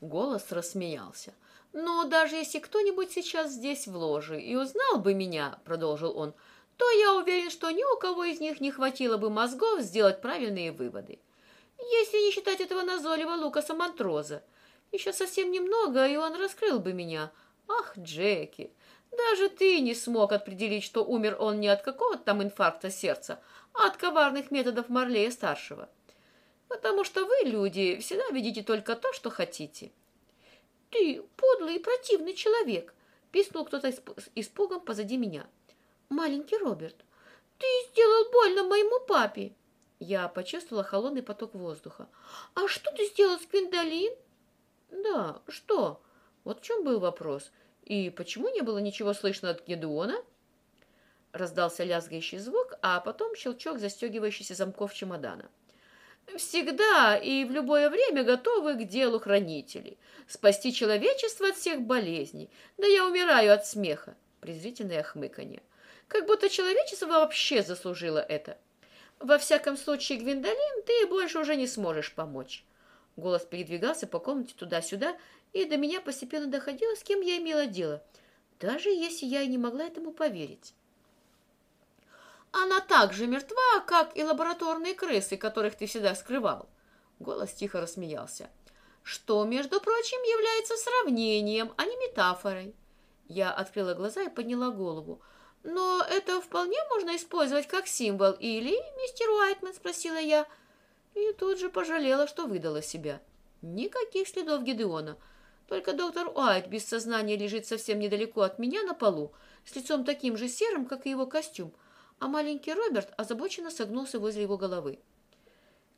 Голос рассмеялся. «Но даже если кто-нибудь сейчас здесь в ложе и узнал бы меня, — продолжил он, — то я уверен, что ни у кого из них не хватило бы мозгов сделать правильные выводы. Если не считать этого назойливого Лукаса Монтроза. Еще совсем немного, и он раскрыл бы меня. Ах, Джеки, даже ты не смог определить, что умер он не от какого-то там инфаркта сердца, а от коварных методов Марлея-старшего. Потому что вы, люди, всегда видите только то, что хотите. Ты подлый и противный человек, пискнул кто-то испугом позади меня. Маленький Роберт, ты сделал больно моему папе. Я почувствовала холодный поток воздуха. А что ты сделал с Гвиндолин? Да, что? Вот в чем был вопрос. И почему не было ничего слышно от Гедеона? Раздался лязгающий звук, а потом щелчок застегивающийся замков чемодана. Всегда и в любое время готовы к делу хранители. Спасти человечество от всех болезней. Да я умираю от смеха. Презрительное хмыканье. Как будто человечество вообще заслужило это. Во всяком случае, Гвиндолин, ты больше уже не сможешь помочь. Голос передвигался по комнате туда-сюда, и до меня постепенно доходило, с кем я имела дело, даже если я и не могла этому поверить. Она так же мертва, как и лабораторные крысы, которых ты всегда скрывал. Голос тихо рассмеялся. Что, между прочим, является сравнением, а не метафорой. Я открыла глаза и подняла голову. Но это вполне можно использовать как символ. Или, мистер Уайтман, спросила я, и тут же пожалела, что выдала себя. Никаких следов Гедеона. Только доктор Уайт без сознания лежит совсем недалеко от меня на полу, с лицом таким же серым, как и его костюм, а маленький Роберт озабоченно согнулся возле его головы.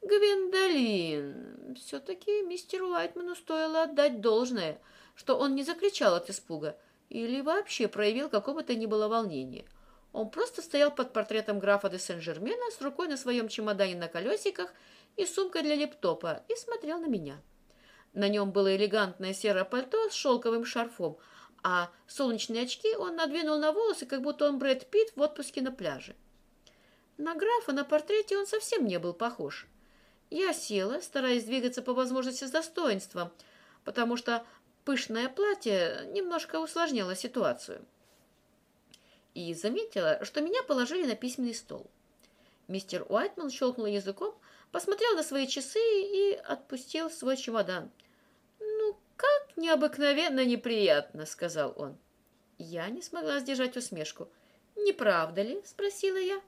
«Гвиндолин!» Все-таки мистеру Уайтману стоило отдать должное, что он не закричал от испуга или вообще проявил какого-то ни было волнения. Он просто стоял под портретом графа де Сен-Жермена с рукой на своем чемодане на колесиках и сумкой для лептопа и смотрел на меня. На нем было элегантное серое пальто с шелковым шарфом, а солнечные очки он надвинул на волосы, как будто он Брэд Питт в отпуске на пляже. На графа на портрете он совсем не был похож. Я села, стараясь двигаться по возможности с достоинством, потому что пышное платье немножко усложняло ситуацию. И заметила, что меня положили на письменный стол. Мистер Уайтман щелкнул языком, посмотрел на свои часы и отпустил свой чемодан. «Ну, как необыкновенно неприятно», — сказал он. Я не смогла сдержать усмешку. «Не правда ли?» — спросила я.